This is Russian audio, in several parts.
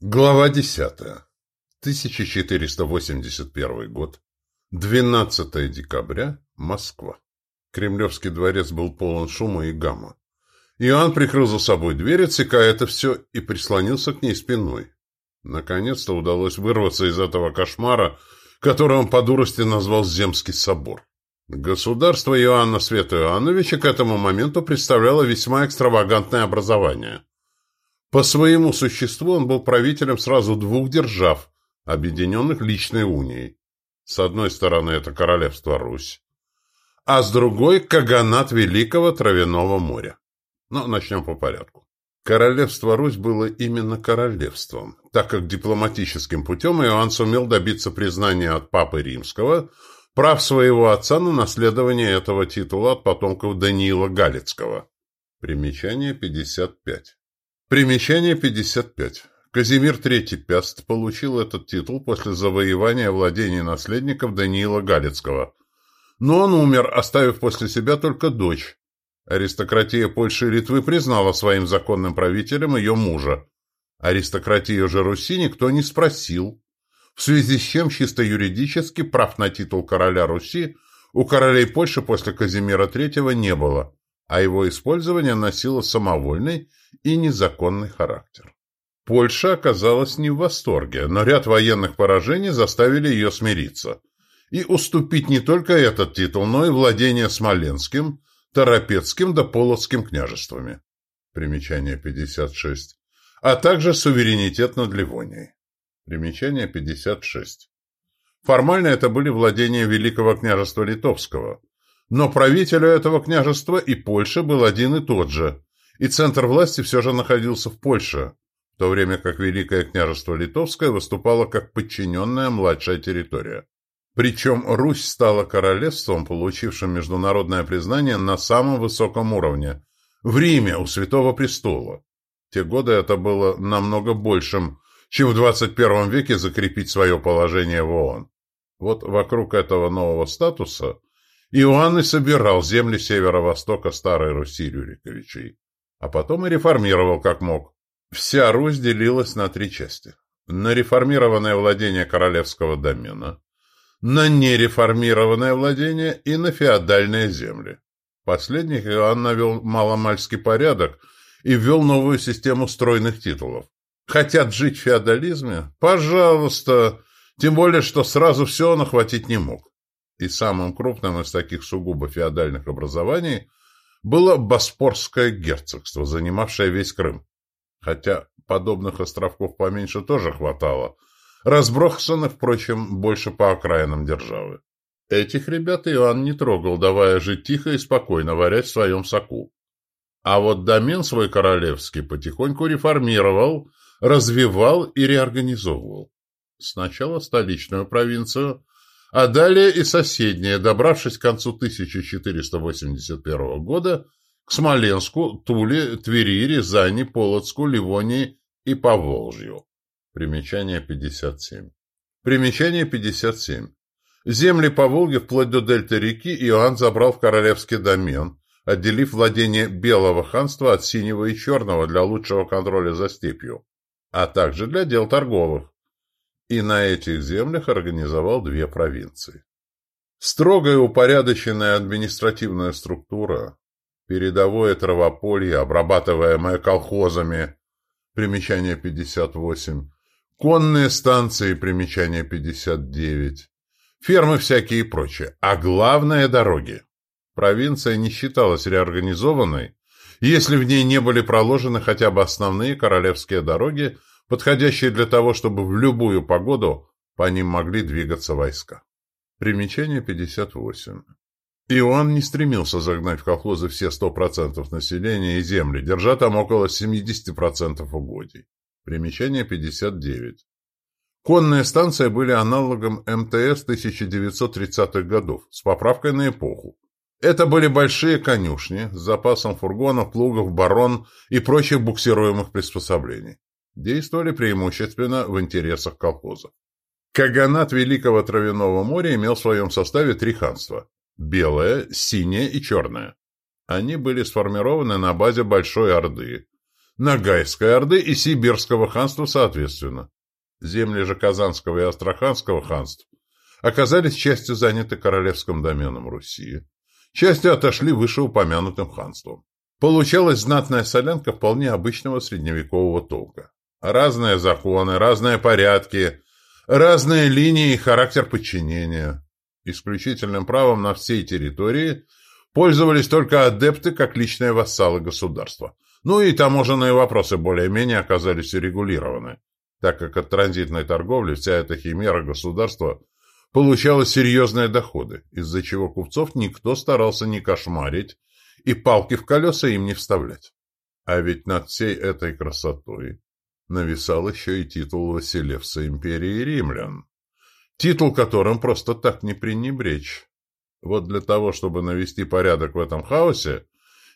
Глава 10. 1481 год. 12 декабря. Москва. Кремлевский дворец был полон шума и гамма. Иоанн прикрыл за собой дверь, отсекая это все, и прислонился к ней спиной. Наконец-то удалось вырваться из этого кошмара, который он по дурости назвал Земский собор. Государство Иоанна Света Иоанновича к этому моменту представляло весьма экстравагантное образование – по своему существу он был правителем сразу двух держав, объединенных личной унией. С одной стороны, это королевство Русь, а с другой – Каганат Великого Травяного моря. Но начнем по порядку. Королевство Русь было именно королевством, так как дипломатическим путем Иоанн сумел добиться признания от Папы Римского прав своего отца на наследование этого титула от потомков Даниила Галицкого. Примечание 55. Примечание 55. Казимир III Пяст получил этот титул после завоевания владений наследников Даниила Галицкого. Но он умер, оставив после себя только дочь. Аристократия Польши и Литвы признала своим законным правителем ее мужа. Аристократию же Руси никто не спросил, в связи с чем чисто юридически прав на титул короля Руси у королей Польши после Казимира III не было, а его использование носило самовольный и незаконный характер. Польша оказалась не в восторге, но ряд военных поражений заставили ее смириться и уступить не только этот титул, но и владение Смоленским, Торопецким да Полоцким княжествами. Примечание 56. А также суверенитет над Ливонией. Примечание 56. Формально это были владения Великого княжества Литовского, но правителю этого княжества и Польши был один и тот же, и центр власти все же находился в Польше, в то время как Великое княжество Литовское выступало как подчиненная младшая территория. Причем Русь стала королевством, получившим международное признание на самом высоком уровне – в Риме, у Святого Престола. В те годы это было намного большим, чем в 21 веке закрепить свое положение в ООН. Вот вокруг этого нового статуса Иоанн и собирал земли северо-востока Старой Руси Рюриковичей а потом и реформировал как мог. Вся Русь делилась на три части. На реформированное владение королевского домена, на нереформированное владение и на феодальные земли. Последних Иоанн навел маломальский порядок и ввел новую систему стройных титулов. Хотят жить в феодализме? Пожалуйста! Тем более, что сразу все он охватить не мог. И самым крупным из таких сугубо феодальных образований было Боспорское герцогство, занимавшее весь Крым. Хотя подобных островков поменьше тоже хватало, разбросанных, впрочем, больше по окраинам державы. Этих ребят Иоанн не трогал, давая жить тихо и спокойно, варять в своем соку. А вот домен свой королевский потихоньку реформировал, развивал и реорганизовывал. Сначала столичную провинцию, а далее и соседние, добравшись к концу 1481 года к Смоленску, Туле, Твери, Рязани, Полоцку, Ливонии и Поволжью. Примечание 57. Примечание 57. Земли по Волге вплоть до дельты реки Иоанн забрал в королевский домен, отделив владение Белого ханства от Синего и Черного для лучшего контроля за степью, а также для дел торговых и на этих землях организовал две провинции. Строгая упорядоченная административная структура, передовое травополье, обрабатываемое колхозами, примечание 58, конные станции, примечание 59, фермы всякие и прочее, а главное – дороги. Провинция не считалась реорганизованной, если в ней не были проложены хотя бы основные королевские дороги подходящие для того, чтобы в любую погоду по ним могли двигаться войска. Примечание 58. И он не стремился загнать в колхозы все 100% населения и земли, держа там около 70% угодий. Примечание 59. Конные станции были аналогом МТС 1930-х годов, с поправкой на эпоху. Это были большие конюшни с запасом фургонов, плугов, барон и прочих буксируемых приспособлений действовали преимущественно в интересах колхозов. Каганат Великого Травяного моря имел в своем составе три ханства – белое, синее и черное. Они были сформированы на базе Большой Орды, Ногайской Орды и Сибирского ханства соответственно. Земли же Казанского и Астраханского ханств оказались частью заняты королевским доменом Руси, частью отошли вышеупомянутым ханством. Получалась знатная солянка вполне обычного средневекового толка. Разные законы, разные порядки, разные линии и характер подчинения. Исключительным правом на всей территории пользовались только адепты как личные вассалы государства. Ну и таможенные вопросы более-менее оказались урегулированы, так как от транзитной торговли вся эта химера государства получала серьезные доходы, из-за чего купцов никто старался не кошмарить и палки в колеса им не вставлять. А ведь над всей этой красотой нависал еще и титул Василевса империи римлян, титул которым просто так не пренебречь. Вот для того, чтобы навести порядок в этом хаосе,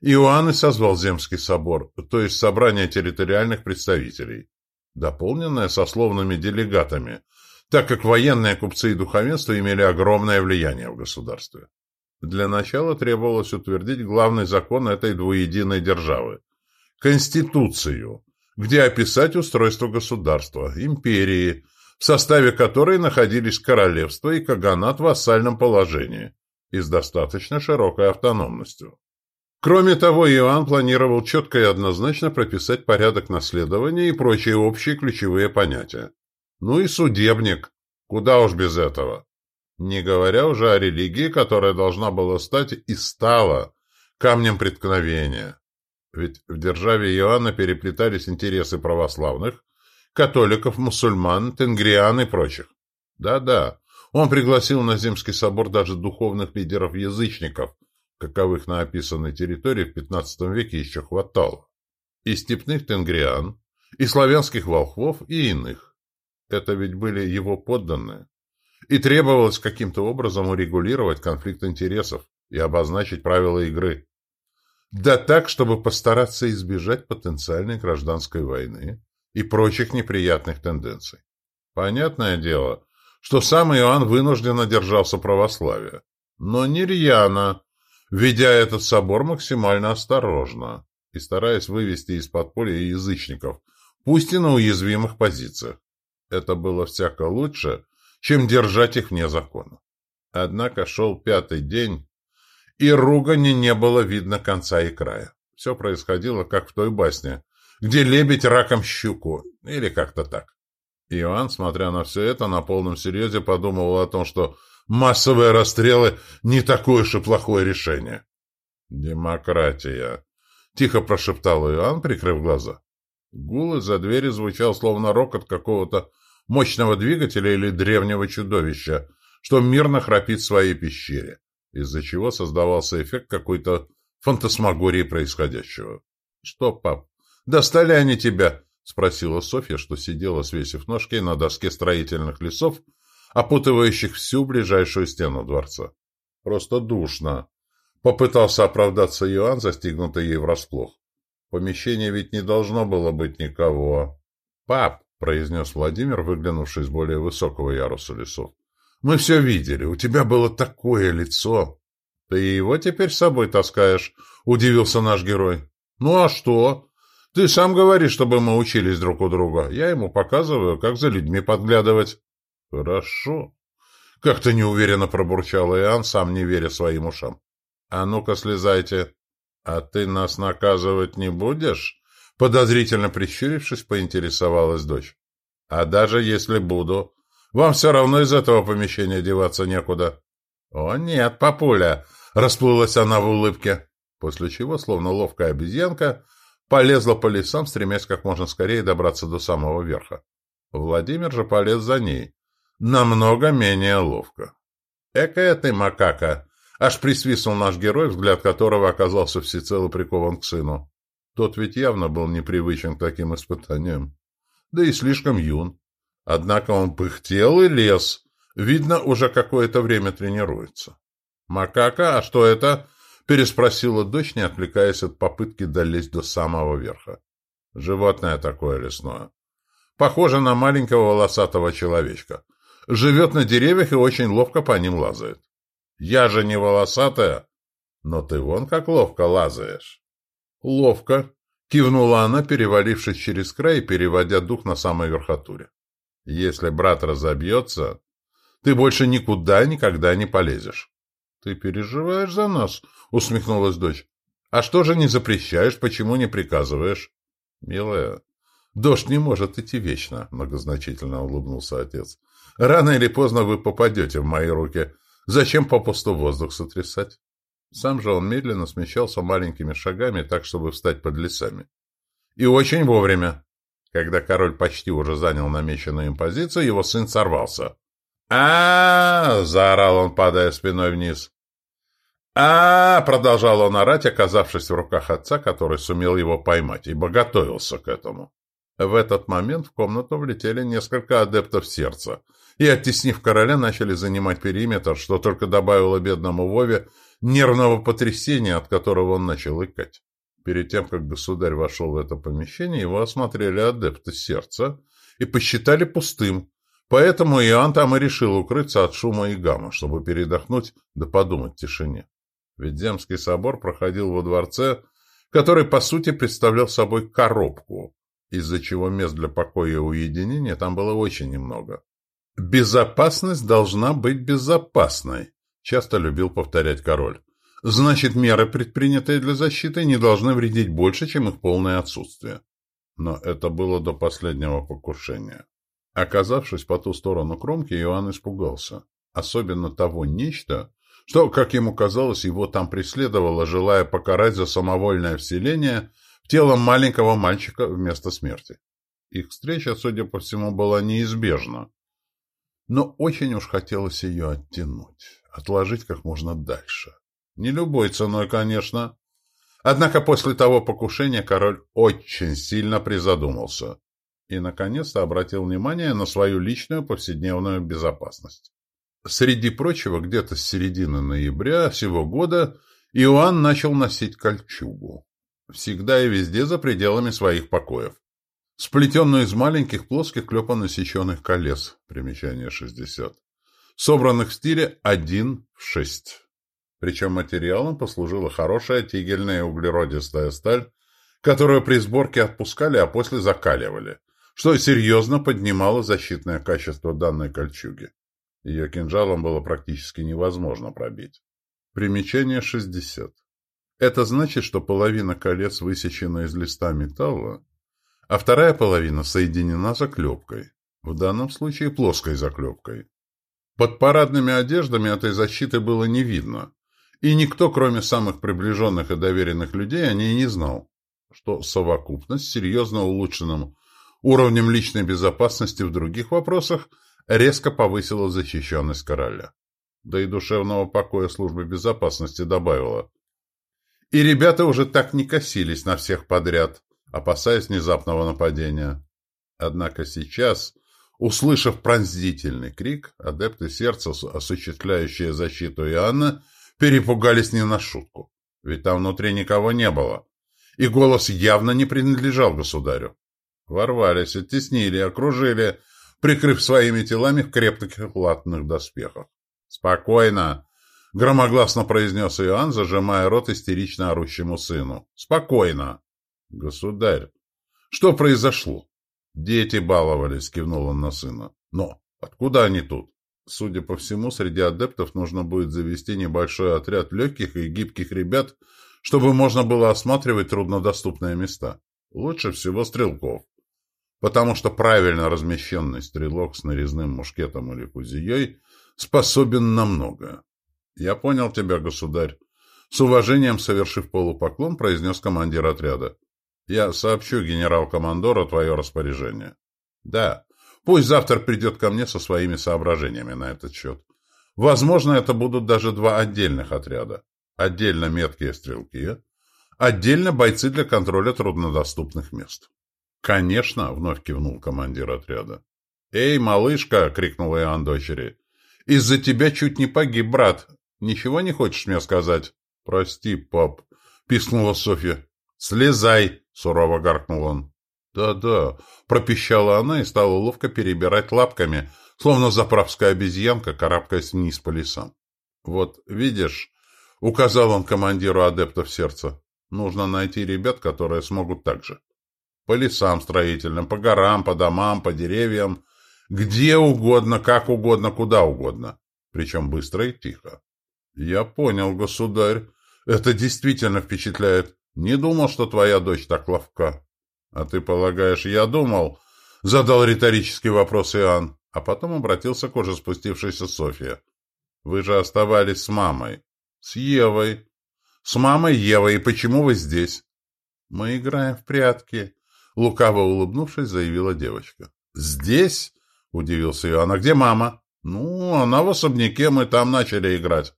Иоанн и созвал Земский собор, то есть собрание территориальных представителей, дополненное сословными делегатами, так как военные купцы и духовенство имели огромное влияние в государстве. Для начала требовалось утвердить главный закон этой двуединой державы – Конституцию, где описать устройство государства, империи, в составе которой находились королевство и каганат в вассальном положении и с достаточно широкой автономностью. Кроме того, Иоанн планировал четко и однозначно прописать порядок наследования и прочие общие ключевые понятия. Ну и судебник. Куда уж без этого. Не говоря уже о религии, которая должна была стать и стала камнем преткновения. Ведь в державе Иоанна переплетались интересы православных, католиков, мусульман, тенгриан и прочих. Да-да, он пригласил на Земский собор даже духовных лидеров-язычников, каковых на описанной территории в XV веке еще хватало. И степных тенгриан, и славянских волхвов, и иных. Это ведь были его подданные. И требовалось каким-то образом урегулировать конфликт интересов и обозначить правила игры. Да так, чтобы постараться избежать потенциальной гражданской войны и прочих неприятных тенденций. Понятное дело, что сам Иоанн вынужденно держался православия, но не рьяно, ведя этот собор максимально осторожно и стараясь вывести из подполья язычников, пусть и на уязвимых позициях. Это было всяко лучше, чем держать их вне закона. Однако шел пятый день, и ругани не было видно конца и края. Все происходило, как в той басне, где лебедь раком щуку, или как-то так. Иоанн, смотря на все это, на полном серьезе подумывал о том, что массовые расстрелы не такое уж и плохое решение. «Демократия», — тихо прошептал Иоанн, прикрыв глаза. Гул из-за двери звучал, словно рокот какого-то мощного двигателя или древнего чудовища, что мирно храпит в своей пещере, из-за чего создавался эффект какой-то фантасмагории происходящего. — Что, пап, достали они тебя? — спросила Софья, что сидела, свесив ножки на доске строительных лесов, опутывающих всю ближайшую стену дворца. — Просто душно. Попытался оправдаться Иоанн, застигнутый ей врасплох. В помещении ведь не должно было быть никого. — Пап, произнес Владимир, выглянувший с более высокого яруса лесов. «Мы все видели. У тебя было такое лицо!» «Ты его теперь с собой таскаешь?» — удивился наш герой. «Ну а что? Ты сам говоришь, чтобы мы учились друг у друга. Я ему показываю, как за людьми подглядывать». «Хорошо». Как-то неуверенно пробурчал Иоанн, сам не веря своим ушам. «А ну-ка, слезайте. А ты нас наказывать не будешь?» Подозрительно прищурившись, поинтересовалась дочь. «А даже если буду, вам все равно из этого помещения деваться некуда». «О нет, папуля!» — расплылась она в улыбке, после чего, словно ловкая обезьянка, полезла по лесам, стремясь как можно скорее добраться до самого верха. Владимир же полез за ней. Намного менее ловко. «Экая ты, макака!» Аж присвистнул наш герой, взгляд которого оказался всецело прикован к сыну. Тот ведь явно был непривычен к таким испытаниям. Да и слишком юн. Однако он пыхтел и лез. Видно, уже какое-то время тренируется. «Макака, а что это?» — переспросила дочь, не отвлекаясь от попытки долезть до самого верха. «Животное такое лесное. Похоже на маленького волосатого человечка. Живет на деревьях и очень ловко по ним лазает. Я же не волосатая, но ты вон как ловко лазаешь». «Ловко», — Кивнула она, перевалившись через край и переводя дух на самой верхотуре. Если брат разобьется, ты больше никуда никогда не полезешь. — Ты переживаешь за нас? — усмехнулась дочь. — А что же не запрещаешь, почему не приказываешь? — Милая, дождь не может идти вечно, — многозначительно улыбнулся отец. — Рано или поздно вы попадете в мои руки. Зачем попусту воздух сотрясать? Сам же он медленно смещался маленькими шагами, так, чтобы встать под лесами. И очень вовремя. Когда король почти уже занял намеченную им позицию, его сын сорвался. а, заорал он, падая спиной вниз. а, продолжал он орать, оказавшись в руках отца, который сумел его поймать, ибо готовился к этому. В этот момент в комнату влетели несколько адептов сердца и, оттеснив короля, начали занимать периметр, что только добавило бедному Вове нервного потрясения, от которого он начал икать. Перед тем, как государь вошел в это помещение, его осмотрели адепты сердца и посчитали пустым. Поэтому Иоанн там и решил укрыться от шума и гамма, чтобы передохнуть да подумать в тишине. Ведь Земский собор проходил во дворце, который, по сути, представлял собой коробку, из-за чего мест для покоя и уединения там было очень немного. «Безопасность должна быть безопасной», — часто любил повторять король. Значит, меры, предпринятые для защиты, не должны вредить больше, чем их полное отсутствие. Но это было до последнего покушения. Оказавшись по ту сторону кромки, Иоанн испугался. Особенно того нечто, что, как ему казалось, его там преследовало, желая покарать за самовольное вселение в тело маленького мальчика вместо смерти. Их встреча, судя по всему, была неизбежна. Но очень уж хотелось ее оттянуть, отложить как можно дальше. Не любой ценой, конечно. Однако после того покушения король очень сильно призадумался и, наконец-то, обратил внимание на свою личную повседневную безопасность. Среди прочего, где-то с середины ноября сего года Иоанн начал носить кольчугу. Всегда и везде за пределами своих покоев. Сплетенную из маленьких плоских клепанно-сеченных колес, примечание 60, собранных в стиле 1 в 6. Причем материалом послужила хорошая тигельная углеродистая сталь, которую при сборке отпускали, а после закаливали, что серьезно поднимало защитное качество данной кольчуги. Ее кинжалом было практически невозможно пробить. Примечание 60. Это значит, что половина колец высечена из листа металла, а вторая половина соединена заклепкой, в данном случае плоской заклепкой. Под парадными одеждами этой защиты было не видно, и никто, кроме самых приближенных и доверенных людей, о ней не знал, что совокупность с серьезно улучшенным уровнем личной безопасности в других вопросах резко повысила защищенность короля. Да и душевного покоя службы безопасности добавила. И ребята уже так не косились на всех подряд, опасаясь внезапного нападения. Однако сейчас, услышав пронзительный крик, адепты сердца, осуществляющие защиту Иоанна, перепугались не на шутку, ведь там внутри никого не было, и голос явно не принадлежал государю. Ворвались, оттеснили, окружили, прикрыв своими телами в крепких латных доспехах. «Спокойно!» — громогласно произнес Иоанн, зажимая рот истерично орущему сыну. «Спокойно!» «Государь, что произошло?» «Дети баловались», — кивнул он на сына. «Но откуда они тут?» Судя по всему, среди адептов нужно будет завести небольшой отряд легких и гибких ребят, чтобы можно было осматривать труднодоступные места. Лучше всего стрелков. Потому что правильно размещенный стрелок с нарезным мушкетом или кузией способен на многое. «Я понял тебя, государь», — с уважением совершив полупоклон, произнес командир отряда. «Я сообщу генерал-командору твое распоряжение». «Да, Пусть завтра придет ко мне со своими соображениями на этот счет. Возможно, это будут даже два отдельных отряда. Отдельно меткие стрелки, отдельно бойцы для контроля труднодоступных мест. «Конечно!» — вновь кивнул командир отряда. «Эй, малышка!» — крикнул Иоанн дочери. «Из-за тебя чуть не погиб, брат. Ничего не хочешь мне сказать?» «Прости, пап!» — пискнула Софья. «Слезай!» — сурово гаркнул он. «Да-да», — пропищала она и стала ловко перебирать лапками, словно заправская обезьянка, карабкаясь вниз по лесам. «Вот, видишь», — указал он командиру адептов сердца, Нужно найти ребят, которые смогут так же. По лесам строительным, по горам, по домам, по деревьям. Где угодно, как угодно, куда угодно. Причем быстро и тихо. Я понял, государь. Это действительно впечатляет. Не думал, что твоя дочь так ловка. А ты полагаешь, я думал? Задал риторический вопрос Иоанн, а потом обратился к уже спустившейся Софье. Вы же оставались с мамой. С Евой. С мамой Евой. И почему вы здесь? Мы играем в прятки. Лукаво улыбнувшись, заявила девочка. Здесь? Удивился Иоанн. А где мама? Ну, она в особняке, мы там начали играть.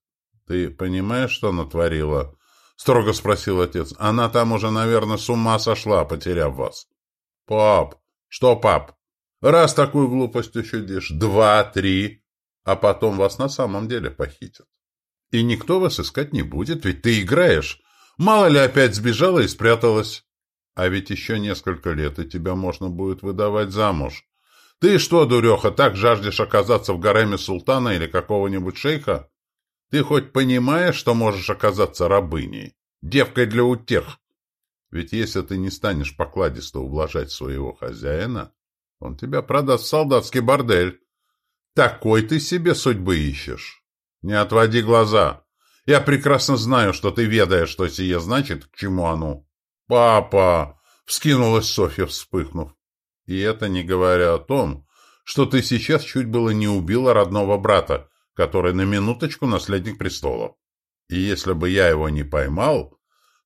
Ты понимаешь, что натворила? Строго спросил отец. Она там уже, наверное, с ума сошла, потеряв вас. Пап, что пап? Раз такую глупость чудишь, два, три, а потом вас на самом деле похитят. И никто вас искать не будет, ведь ты играешь. Мало ли опять сбежала и спряталась. А ведь еще несколько лет, и тебя можно будет выдавать замуж. Ты что, дуреха, так жаждешь оказаться в гареме султана или какого-нибудь шейха? Ты хоть понимаешь, что можешь оказаться рабыней? Девкой для утех? Ведь если ты не станешь покладисто ублажать своего хозяина, он тебя продаст в солдатский бордель. Такой ты себе судьбы ищешь. Не отводи глаза. Я прекрасно знаю, что ты ведаешь, что сие значит, к чему оно. «Папа!» — вскинулась Софья, вспыхнув. «И это не говоря о том, что ты сейчас чуть было не убила родного брата, который на минуточку наследник престола. И если бы я его не поймал,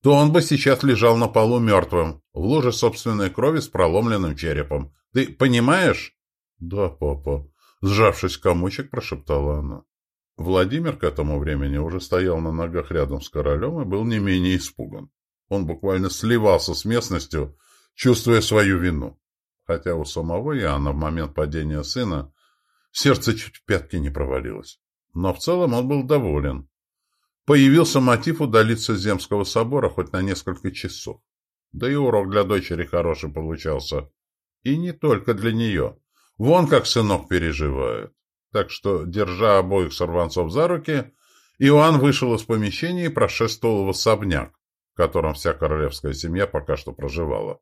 то он бы сейчас лежал на полу мертвым, в луже собственной крови с проломленным черепом. Ты понимаешь? — Да, папа. Сжавшись в комочек, прошептала она. Владимир к этому времени уже стоял на ногах рядом с королем и был не менее испуган. Он буквально сливался с местностью, чувствуя свою вину. Хотя у самого Иоанна в момент падения сына сердце чуть в пятки не провалилось. Но в целом он был доволен. Появился мотив удалиться с Земского собора хоть на несколько часов. Да и урок для дочери хороший получался. И не только для нее. Вон как сынок переживает. Так что, держа обоих сорванцов за руки, Иоанн вышел из помещения и прошествовал в особняк, в котором вся королевская семья пока что проживала.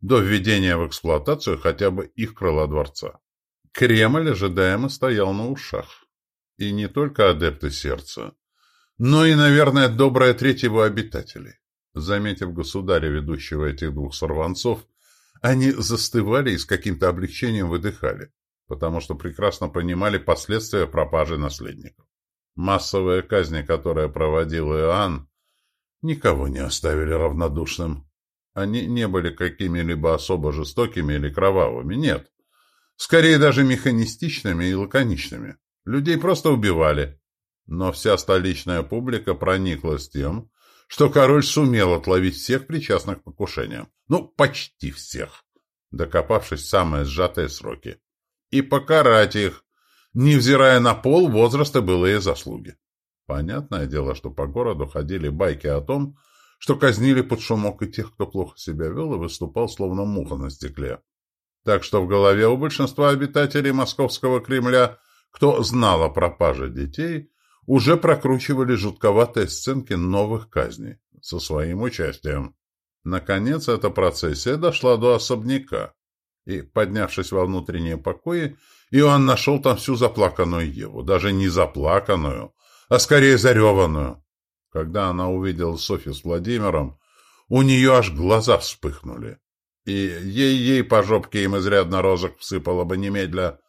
До введения в эксплуатацию хотя бы их крыла дворца. Кремль ожидаемо стоял на ушах. И не только адепты сердца, но и, наверное, добрая треть его обитателей. Заметив государя, ведущего этих двух сорванцов, они застывали и с каким-то облегчением выдыхали, потому что прекрасно понимали последствия пропажи наследников. Массовые казни, которые проводил Иоанн, никого не оставили равнодушным. Они не были какими-либо особо жестокими или кровавыми, нет. Скорее даже механистичными и лаконичными. Людей просто убивали. Но вся столичная публика прониклась тем, что король сумел отловить всех причастных к покушениям. Ну, почти всех, докопавшись в самые сжатые сроки. И покарать их, невзирая на пол, возраст и былые заслуги. Понятное дело, что по городу ходили байки о том, что казнили под шумок и тех, кто плохо себя вел и выступал словно муха на стекле. Так что в голове у большинства обитателей московского Кремля, кто знал о пропаже детей, уже прокручивали жутковатые сценки новых казней со своим участием. Наконец, эта процессия дошла до особняка, и, поднявшись во внутренние покои, Иоанн нашел там всю заплаканную Еву, даже не заплаканную, а скорее зареванную. Когда она увидела Софью с Владимиром, у нее аж глаза вспыхнули. И ей-ей по жопке им изрядно розок всыпало бы немедля,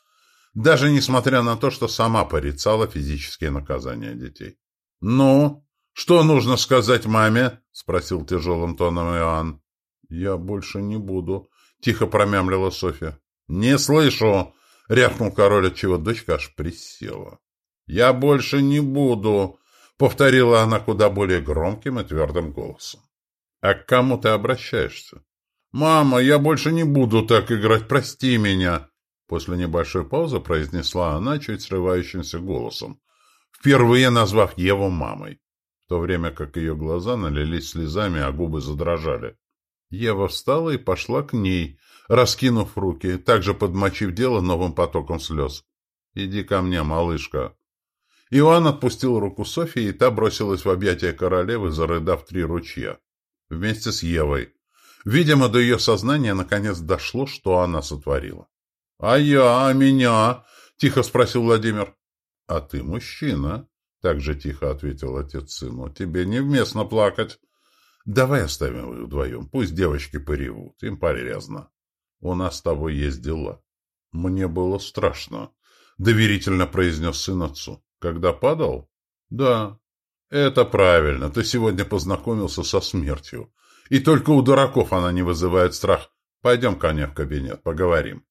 даже несмотря на то, что сама порицала физические наказания детей. «Ну, что нужно сказать маме?» — спросил тяжелым тоном Иоанн. «Я больше не буду», — тихо промямлила Софья. «Не слышу!» — рявкнул король, отчего дочка аж присела. «Я больше не буду!» — повторила она куда более громким и твердым голосом. «А к кому ты обращаешься?» «Мама, я больше не буду так играть, прости меня!» После небольшой паузы произнесла она чуть срывающимся голосом, впервые назвав Еву мамой, в то время как ее глаза налились слезами, а губы задрожали. Ева встала и пошла к ней, раскинув руки, также подмочив дело новым потоком слез. «Иди ко мне, малышка». Иоанн отпустил руку Софии, и та бросилась в объятия королевы, зарыдав три ручья. Вместе с Евой. Видимо, до ее сознания наконец дошло, что она сотворила. — А я, а меня? — тихо спросил Владимир. — А ты мужчина, — так же тихо ответил отец сыну. — Тебе невместно плакать. Давай оставим их вдвоем, пусть девочки поревут, им порезно. У нас с тобой есть дела. Мне было страшно, — доверительно произнес сын отцу. Когда падал? Да. Это правильно, ты сегодня познакомился со смертью. И только у дураков она не вызывает страх. Пойдем ко мне в кабинет, поговорим.